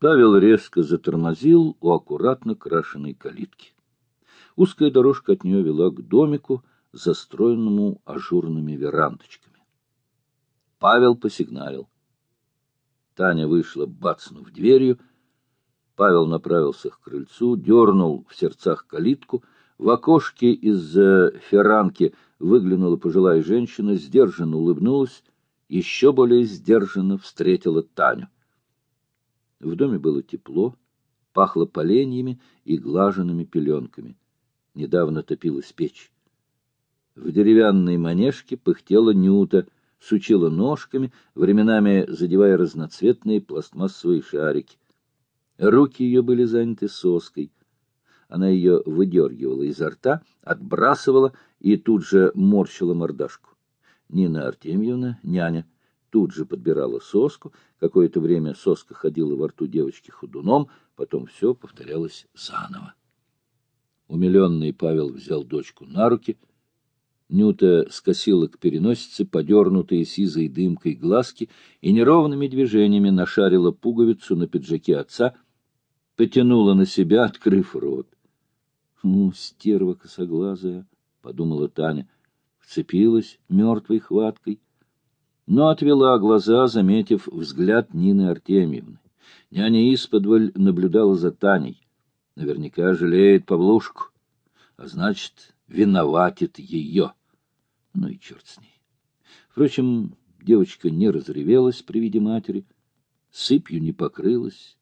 Павел резко затормозил у аккуратно крашеной калитки. Узкая дорожка от нее вела к домику, застроенному ажурными верандочками. Павел посигналил. Таня вышла, бацнув дверью. Павел направился к крыльцу, дернул в сердцах калитку. В окошке из-за феранки выглянула пожилая женщина, сдержанно улыбнулась, еще более сдержанно встретила Таню. В доме было тепло, пахло поленьями и глаженными пеленками. Недавно топилась печь. В деревянной манежке пыхтела Нюта, сучила ножками, временами задевая разноцветные пластмассовые шарики. Руки ее были заняты соской. Она ее выдергивала изо рта, отбрасывала и тут же морщила мордашку. Нина Артемьевна, няня, тут же подбирала соску. Какое-то время соска ходила во рту девочки ходуном, потом все повторялось заново. Умиленный Павел взял дочку на руки. Нюта скосила к переносице подернутые сизой дымкой глазки и неровными движениями нашарила пуговицу на пиджаке отца, потянула на себя, открыв рот. — Ну, стерва косоглазая, — подумала Таня, вцепилась мертвой хваткой, но отвела глаза, заметив взгляд Нины Артемьевны. Няня исподволь наблюдала за Таней. Наверняка жалеет Павлушку, а значит, виноватит ее. Ну и черт с ней. Впрочем, девочка не разревелась при виде матери, сыпью не покрылась.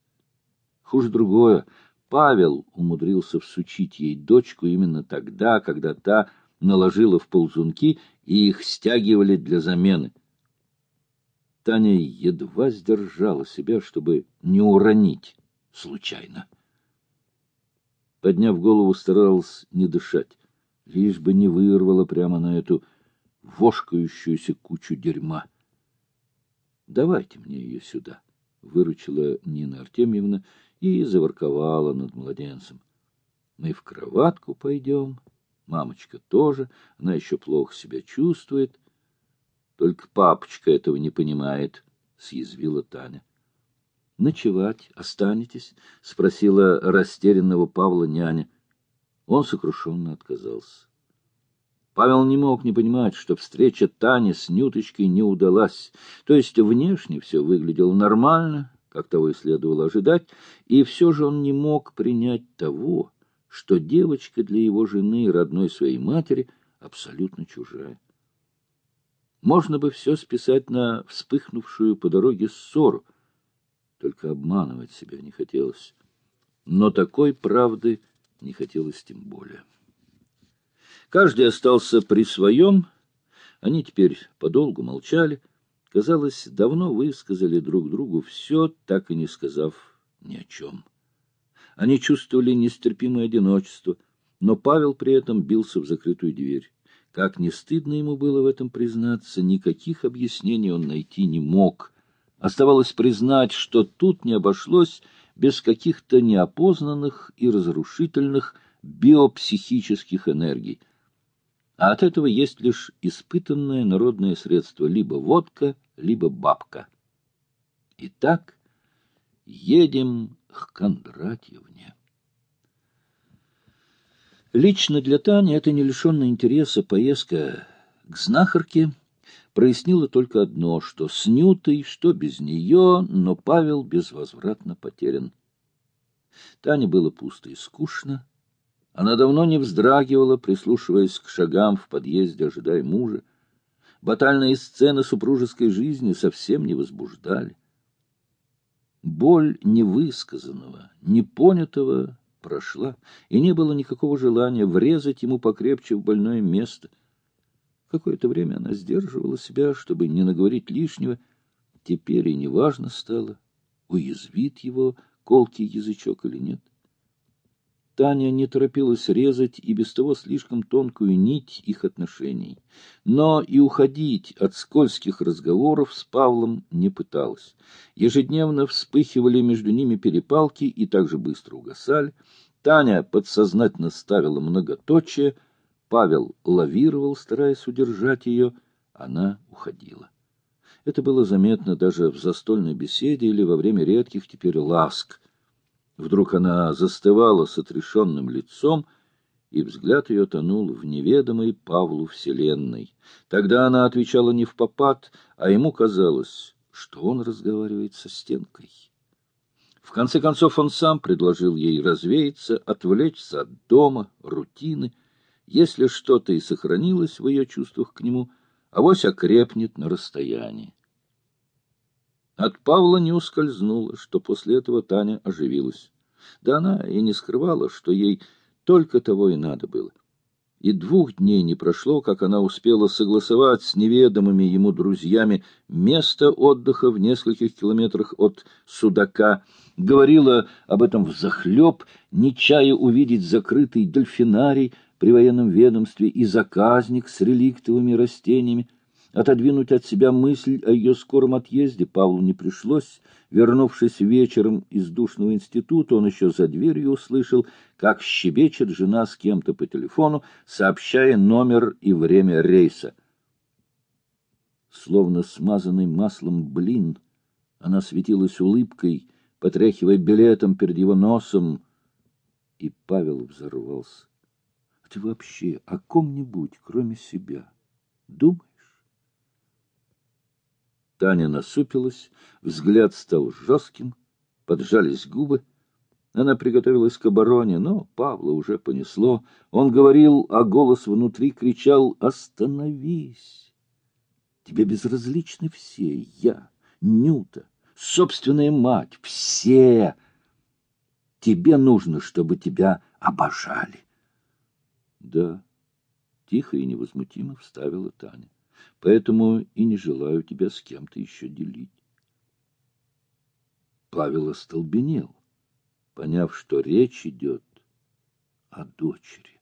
Хуже другое. Павел умудрился всучить ей дочку именно тогда, когда та наложила в ползунки и их стягивали для замены. Таня едва сдержала себя, чтобы не уронить случайно. Подняв голову, старалась не дышать, лишь бы не вырвала прямо на эту вошкающуюся кучу дерьма. «Давайте мне ее сюда», — выручила Нина Артемьевна и заворковала над младенцем. «Мы в кроватку пойдем, мамочка тоже, она еще плохо себя чувствует». «Только папочка этого не понимает», — съязвила Таня. Ночевать останетесь? — спросила растерянного Павла няня. Он сокрушенно отказался. Павел не мог не понимать, что встреча Тани с Нюточкой не удалась. То есть внешне все выглядело нормально, как того и следовало ожидать, и все же он не мог принять того, что девочка для его жены и родной своей матери абсолютно чужая. Можно бы все списать на вспыхнувшую по дороге ссору, только обманывать себя не хотелось. Но такой правды не хотелось тем более. Каждый остался при своем. Они теперь подолгу молчали. Казалось, давно высказали друг другу все, так и не сказав ни о чем. Они чувствовали нестерпимое одиночество, но Павел при этом бился в закрытую дверь. Как не стыдно ему было в этом признаться, никаких объяснений он найти не мог — Оставалось признать, что тут не обошлось без каких-то неопознанных и разрушительных биопсихических энергий. А от этого есть лишь испытанное народное средство либо водка, либо бабка. Итак, едем к Кондратьевне. Лично для Тани это не лишенная интереса поездка к знахарке прояснило только одно, что с Нютой, что без нее, но Павел безвозвратно потерян. Тане было пусто и скучно. Она давно не вздрагивала, прислушиваясь к шагам в подъезде, ожидая мужа. Батальные сцены супружеской жизни совсем не возбуждали. Боль невысказанного, непонятого прошла, и не было никакого желания врезать ему покрепче в больное место, Какое-то время она сдерживала себя, чтобы не наговорить лишнего. Теперь и неважно стало, уязвит его колкий язычок или нет. Таня не торопилась резать и без того слишком тонкую нить их отношений. Но и уходить от скользких разговоров с Павлом не пыталась. Ежедневно вспыхивали между ними перепалки и также быстро угасали. Таня подсознательно ставила многоточие — Павел лавировал, стараясь удержать ее, она уходила. Это было заметно даже в застольной беседе или во время редких теперь ласк. Вдруг она застывала с отрешенным лицом, и взгляд ее тонул в неведомой Павлу вселенной. Тогда она отвечала не в попад, а ему казалось, что он разговаривает со стенкой. В конце концов он сам предложил ей развеяться, отвлечься от дома, рутины. Если что-то и сохранилось в ее чувствах к нему, авось окрепнет на расстоянии. От Павла не ускользнуло, что после этого Таня оживилась. Да она и не скрывала, что ей только того и надо было. И двух дней не прошло, как она успела согласовать с неведомыми ему друзьями место отдыха в нескольких километрах от Судака, говорила об этом взахлеб, не чая увидеть закрытый дельфинарий при военном ведомстве и заказник с реликтовыми растениями, Отодвинуть от себя мысль о ее скором отъезде Павлу не пришлось. Вернувшись вечером из душного института, он еще за дверью услышал, как щебечет жена с кем-то по телефону, сообщая номер и время рейса. Словно смазанный маслом блин, она светилась улыбкой, потряхивая билетом перед его носом, и Павел взорвался. — а Ты вообще о ком-нибудь, кроме себя, думаешь? Таня насупилась, взгляд стал жестким, поджались губы. Она приготовилась к обороне, но Павла уже понесло. Он говорил, а голос внутри кричал «Остановись! Тебе безразличны все, я, Нюта, собственная мать, все! Тебе нужно, чтобы тебя обожали!» «Да», — тихо и невозмутимо вставила Таня поэтому и не желаю тебя с кем-то еще делить. Павел остолбенел, поняв, что речь идет о дочери.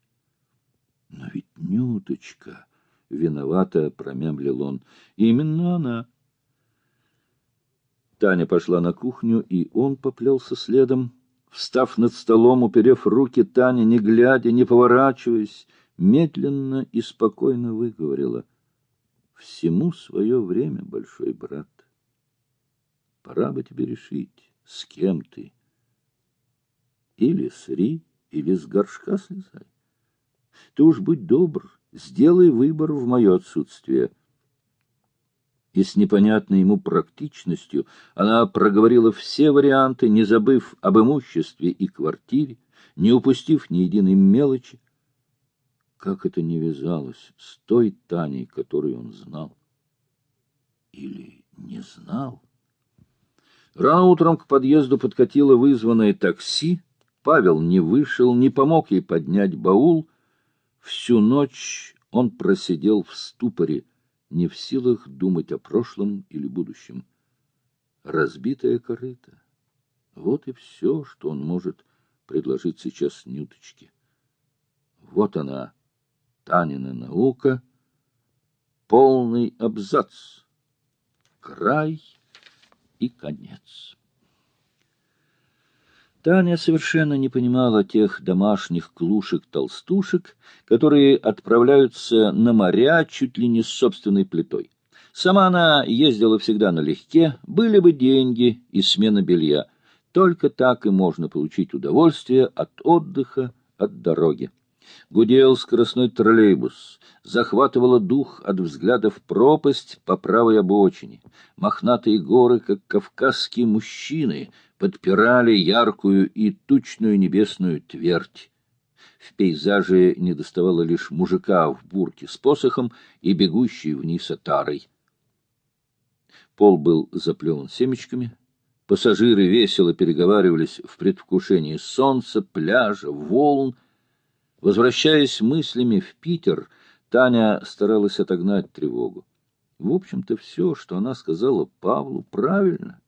Но ведь Нюточка, виновата, промямлил он, именно она. Таня пошла на кухню, и он поплелся следом. Встав над столом, уперев руки, Таня, не глядя, не поворачиваясь, медленно и спокойно выговорила — Всему свое время, большой брат. Пора бы тебе решить, с кем ты. Или сри, или с горшка слезай. Ты уж будь добр, сделай выбор в мое отсутствие. И с непонятной ему практичностью она проговорила все варианты, не забыв об имуществе и квартире, не упустив ни единой мелочи, как это не вязалось с той Таней, которую он знал. Или не знал? Рано утром к подъезду подкатило вызванное такси. Павел не вышел, не помог ей поднять баул. Всю ночь он просидел в ступоре, не в силах думать о прошлом или будущем. Разбитая корыта. Вот и все, что он может предложить сейчас Нюточке. Вот она, Танина наука, полный абзац, край и конец. Таня совершенно не понимала тех домашних клушек-толстушек, которые отправляются на моря чуть ли не с собственной плитой. Сама она ездила всегда налегке, были бы деньги и смена белья. Только так и можно получить удовольствие от отдыха, от дороги. Гудел скоростной троллейбус, захватывало дух от взгляда в пропасть по правой обочине. Мохнатые горы, как кавказские мужчины, подпирали яркую и тучную небесную твердь. В пейзаже недоставало лишь мужика в бурке с посохом и бегущей вниз отарой. Пол был заплеван семечками. Пассажиры весело переговаривались в предвкушении солнца, пляжа, волн — Возвращаясь мыслями в Питер, Таня старалась отогнать тревогу. В общем-то, все, что она сказала Павлу, правильно.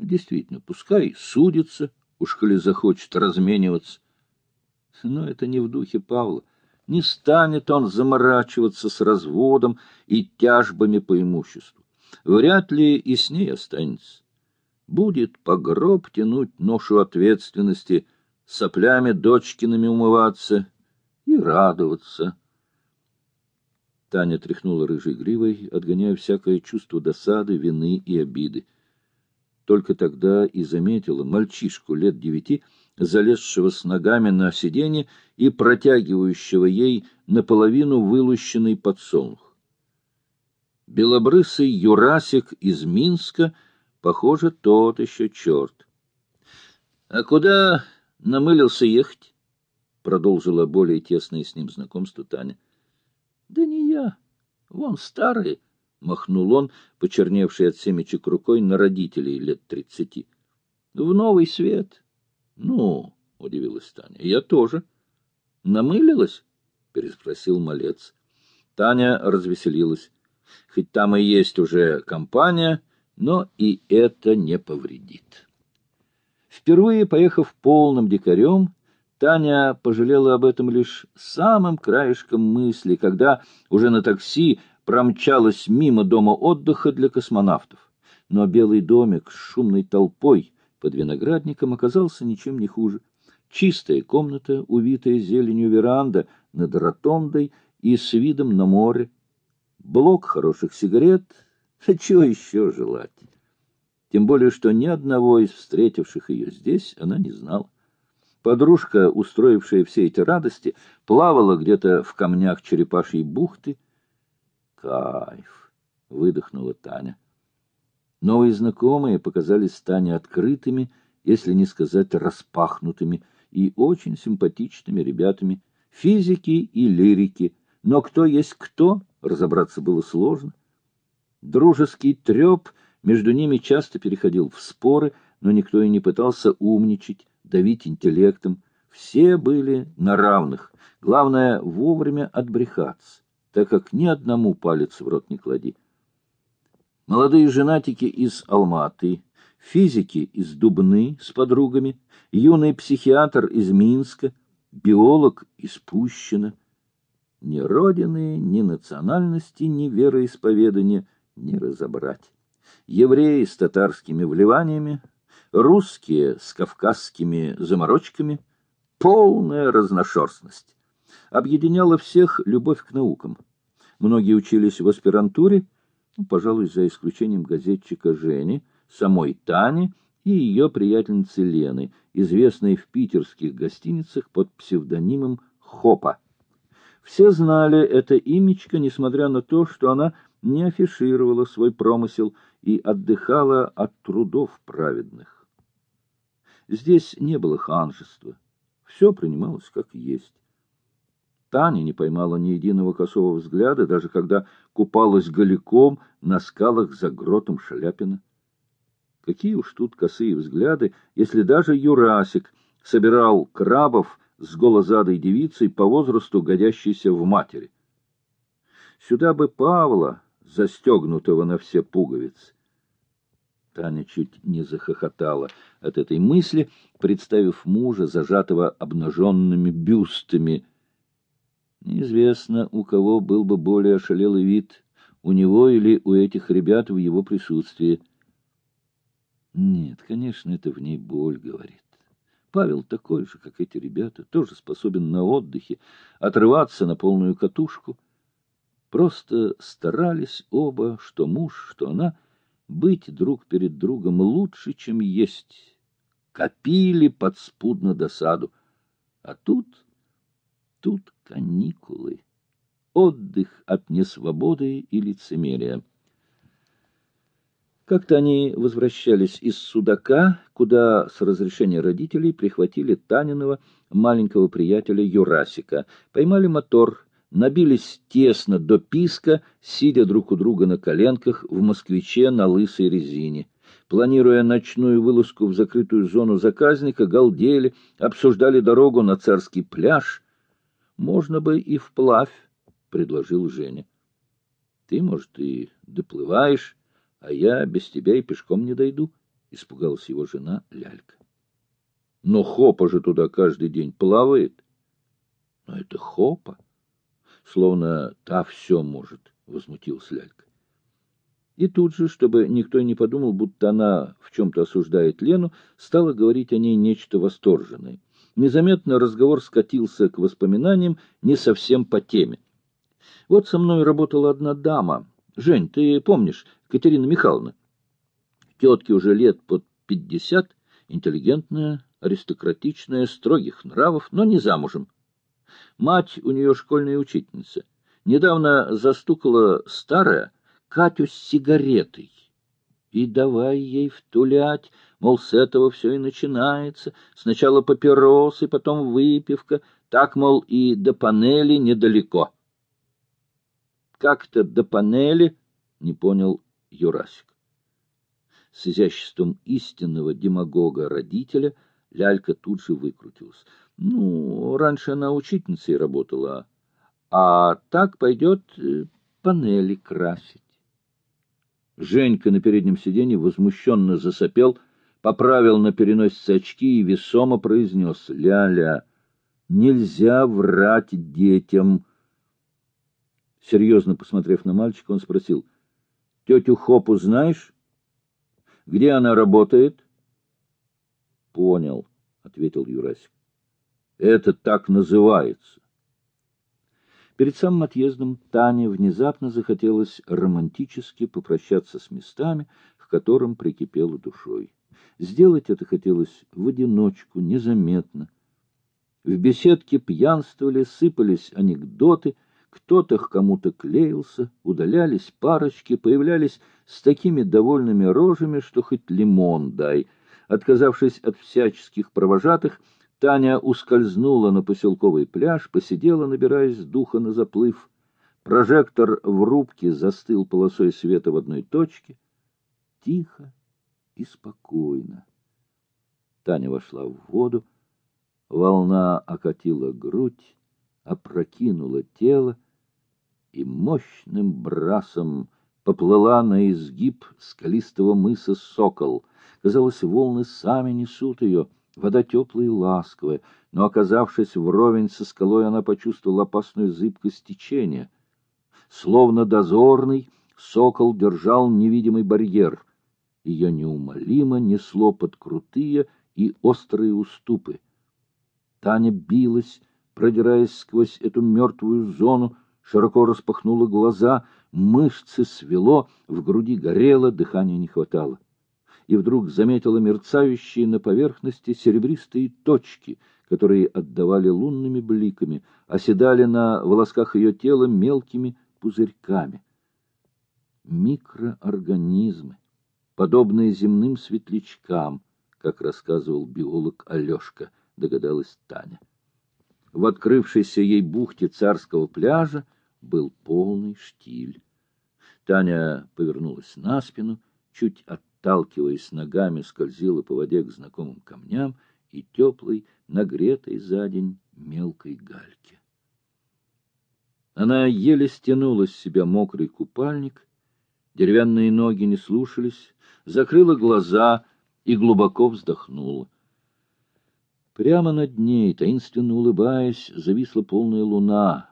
Действительно, пускай судится, уж коли захочет размениваться. Но это не в духе Павла. Не станет он заморачиваться с разводом и тяжбами по имуществу. Вряд ли и с ней останется. Будет по гроб тянуть ношу ответственности, соплями дочкиными умываться и радоваться. Таня тряхнула рыжей гривой, отгоняя всякое чувство досады, вины и обиды. Только тогда и заметила мальчишку лет девяти, залезшего с ногами на сиденье и протягивающего ей наполовину вылущенный подсолнух. Белобрысый Юрасик из Минска, похоже, тот еще черт. — А куда намылился ехать? — продолжила более тесное с ним знакомство Таня. — Да не я. Вон старый, — махнул он, почерневший от семечек рукой, на родителей лет тридцати. — В новый свет. — Ну, — удивилась Таня, — я тоже. — Намылилась? — переспросил малец. Таня развеселилась. Хоть там и есть уже компания, но и это не повредит. Впервые поехав полным дикарем, Таня пожалела об этом лишь самым краешком мысли, когда уже на такси промчалась мимо дома отдыха для космонавтов. Но белый домик с шумной толпой под виноградником оказался ничем не хуже. Чистая комната, увитая зеленью веранда над ротондой и с видом на море, блок хороших сигарет, а чего еще желать? Тем более, что ни одного из встретивших ее здесь она не знала. Подружка, устроившая все эти радости, плавала где-то в камнях черепашьей бухты. «Кайф!» — выдохнула Таня. Новые знакомые показались Тане открытыми, если не сказать распахнутыми, и очень симпатичными ребятами, физики и лирики. Но кто есть кто, разобраться было сложно. Дружеский треп между ними часто переходил в споры, но никто и не пытался умничать, давить интеллектом. Все были на равных. Главное — вовремя отбрехаться, так как ни одному палец в рот не клади. Молодые женатики из Алматы, физики из Дубны с подругами, юный психиатр из Минска, биолог из Пущина — ни родины, ни национальности, ни вероисповедания не разобрать. Евреи с татарскими вливаниями, русские с кавказскими заморочками — полная разношерстность. Объединяла всех любовь к наукам. Многие учились в аспирантуре, ну, пожалуй, за исключением газетчика Жени, самой Тани и ее приятельницы Лены, известной в питерских гостиницах под псевдонимом Хопа. Все знали это имечко, несмотря на то, что она не афишировала свой промысел и отдыхала от трудов праведных. Здесь не было ханжества. Все принималось как есть. Таня не поймала ни единого косого взгляда, даже когда купалась голиком на скалах за гротом Шаляпина. Какие уж тут косые взгляды, если даже Юрасик собирал крабов с голозадой девицей по возрасту, годящейся в матери. Сюда бы Павла, застегнутого на все пуговицы. Таня чуть не захохотала от этой мысли, представив мужа, зажатого обнаженными бюстами. Неизвестно, у кого был бы более ошалелый вид, у него или у этих ребят в его присутствии. Нет, конечно, это в ней боль говорит. Павел такой же, как эти ребята, тоже способен на отдыхе отрываться на полную катушку. Просто старались оба, что муж, что она, быть друг перед другом лучше, чем есть. Копили подспудно досаду. А тут, тут каникулы. Отдых от несвободы и лицемерия. Как-то они возвращались из Судака, куда с разрешения родителей прихватили Таниного маленького приятеля Юрасика, поймали мотор, набились тесно до писка, сидя друг у друга на коленках в москвиче на лысой резине. Планируя ночную вылазку в закрытую зону заказника, галдели, обсуждали дорогу на царский пляж. «Можно бы и вплавь», — предложил Женя. «Ты, может, и доплываешь» а я без тебя и пешком не дойду, — испугалась его жена Лялька. — Но Хопа же туда каждый день плавает. — Но это Хопа. Словно та все может, — возмутилась Лялька. И тут же, чтобы никто не подумал, будто она в чем-то осуждает Лену, стала говорить о ней нечто восторженное. Незаметно разговор скатился к воспоминаниям не совсем по теме. Вот со мной работала одна дама. Жень, ты помнишь, Катерина Михайловна? Тетке уже лет под пятьдесят, интеллигентная, аристократичная, строгих нравов, но не замужем. Мать у нее школьная учительница. Недавно застукала старая Катю с сигаретой. И давай ей втулять, мол, с этого все и начинается. Сначала папиросы, потом выпивка. Так, мол, и до панели недалеко. Как-то до панели, не понял Юрасик. С изяществом истинного демагога-родителя лялька тут же выкрутилась. Ну, раньше она учительницей работала, а так пойдет э, панели красить. Женька на переднем сиденье возмущенно засопел, поправил на переносице очки и весомо произнес «Ля-ля, нельзя врать детям». Серьезно посмотрев на мальчика, он спросил «Тетю Хопу знаешь? Где она работает?» «Понял», — ответил Юрасик. «Это так называется». Перед самым отъездом Тане внезапно захотелось романтически попрощаться с местами, к которым прикипела душой. Сделать это хотелось в одиночку, незаметно. В беседке пьянствовали, сыпались анекдоты, кто-то к кому-то клеился, удалялись парочки, появлялись с такими довольными рожами, что хоть лимон дай. Отказавшись от всяческих провожатых, Таня ускользнула на поселковый пляж, посидела, набираясь духа на заплыв. Прожектор в рубке застыл полосой света в одной точке. Тихо и спокойно. Таня вошла в воду, волна окатила грудь, опрокинула тело и мощным брасом поплыла на изгиб скалистого мыса Сокол. Казалось, волны сами несут ее — Вода теплая и ласковая, но, оказавшись вровень со скалой, она почувствовала опасную зыбкость течения. Словно дозорный, сокол держал невидимый барьер. Ее неумолимо несло под крутые и острые уступы. Таня билась, продираясь сквозь эту мертвую зону, широко распахнула глаза, мышцы свело, в груди горело, дыхания не хватало и вдруг заметила мерцающие на поверхности серебристые точки, которые отдавали лунными бликами, оседали на волосках ее тела мелкими пузырьками. Микроорганизмы, подобные земным светлячкам, как рассказывал биолог Алешка, догадалась Таня. В открывшейся ей бухте царского пляжа был полный штиль. Таня повернулась на спину, чуть от отталкиваясь ногами, скользила по воде к знакомым камням и теплой, нагретой за день мелкой гальке. Она еле стянула с себя мокрый купальник, деревянные ноги не слушались, закрыла глаза и глубоко вздохнула. Прямо над ней, таинственно улыбаясь, зависла полная луна,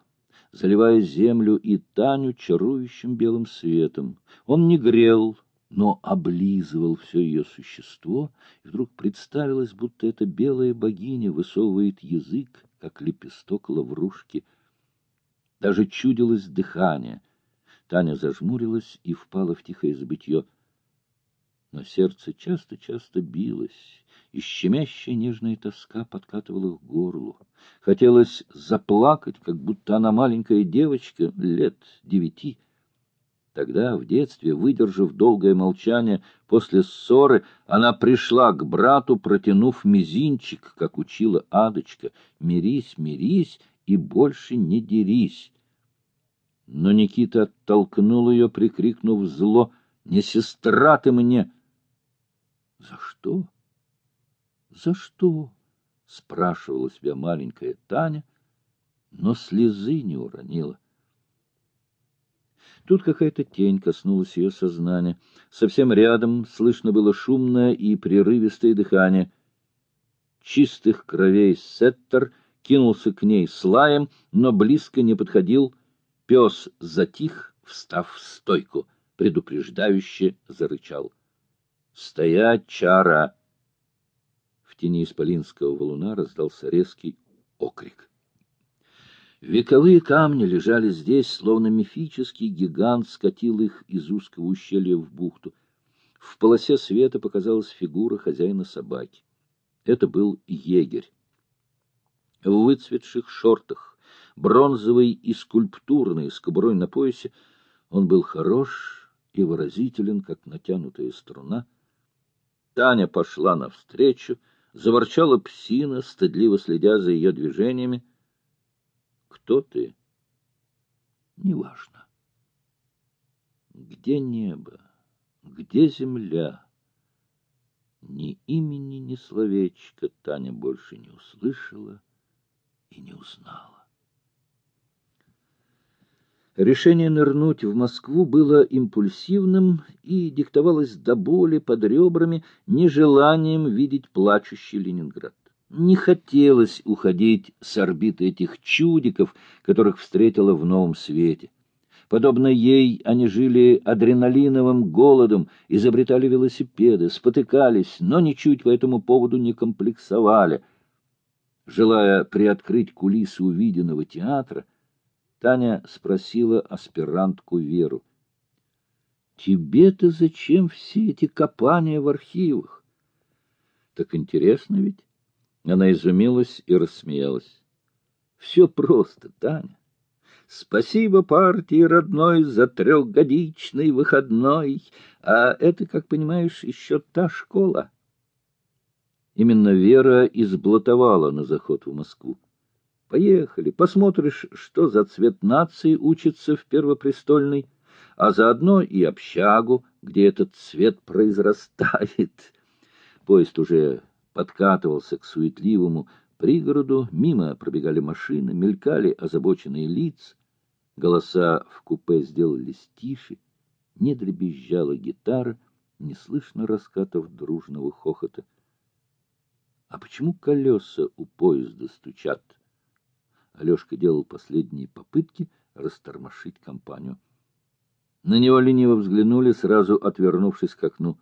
заливая землю и Таню чарующим белым светом. Он не грел, но облизывал все ее существо, и вдруг представилось, будто эта белая богиня высовывает язык, как лепесток лаврушки. Даже чудилось дыхание. Таня зажмурилась и впала в тихое забытье. Но сердце часто-часто билось, и щемящая нежная тоска подкатывала к горлу. Хотелось заплакать, как будто она маленькая девочка лет девяти, Тогда, в детстве, выдержав долгое молчание, после ссоры, она пришла к брату, протянув мизинчик, как учила Адочка. «Мирись, мирись и больше не дерись». Но Никита оттолкнул ее, прикрикнув зло, «Не сестра ты мне!» «За что? За что?» — спрашивала себя маленькая Таня, но слезы не уронила. Тут какая-то тень коснулась ее сознания. Совсем рядом слышно было шумное и прерывистое дыхание. Чистых кровей сеттер кинулся к ней с лаем, но близко не подходил. Пес затих, встав в стойку, предупреждающе зарычал. «Стоять, чара!» В тени исполинского валуна раздался резкий окрик. Вековые камни лежали здесь, словно мифический гигант скатил их из узкого ущелья в бухту. В полосе света показалась фигура хозяина собаки. Это был егерь. В выцветших шортах, бронзовый и скульптурный, с кобурой на поясе, он был хорош и выразителен, как натянутая струна. Таня пошла навстречу, заворчала псина, стыдливо следя за ее движениями. Кто ты? Неважно. Где небо? Где земля? Ни имени, ни словечка Таня больше не услышала и не узнала. Решение нырнуть в Москву было импульсивным и диктовалось до боли под ребрами нежеланием видеть плачущий Ленинград. Не хотелось уходить с орбиты этих чудиков, которых встретила в новом свете. Подобно ей, они жили адреналиновым голодом, изобретали велосипеды, спотыкались, но ничуть по этому поводу не комплексовали. Желая приоткрыть кулисы увиденного театра, Таня спросила аспирантку Веру. — Тебе-то зачем все эти копания в архивах? — Так интересно ведь. Она изумилась и рассмеялась. — Все просто, Таня. Спасибо партии родной за трехгодичный выходной, а это, как понимаешь, еще та школа. Именно Вера изблатовала на заход в Москву. Поехали, посмотришь, что за цвет нации учится в Первопрестольной, а заодно и общагу, где этот цвет произрастает. Поезд уже подкатывался к суетливому пригороду, мимо пробегали машины, мелькали озабоченные лица. Голоса в купе сделались тише, не дребезжала гитара, не слышно раскатов дружного хохота. А почему колеса у поезда стучат? Алешка делал последние попытки растормошить компанию. На него лениво взглянули, сразу отвернувшись к окну.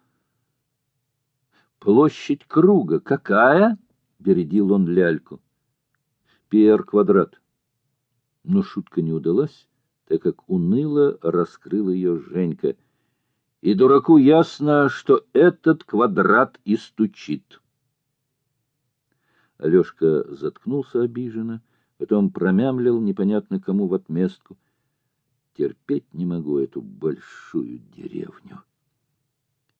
«Площадь круга какая?» — бередил он ляльку. «Пиер квадрат». Но шутка не удалась, так как уныло раскрыла ее Женька. И дураку ясно, что этот квадрат и стучит. Алешка заткнулся обиженно, потом промямлил непонятно кому в отместку. Терпеть не могу эту большую деревню.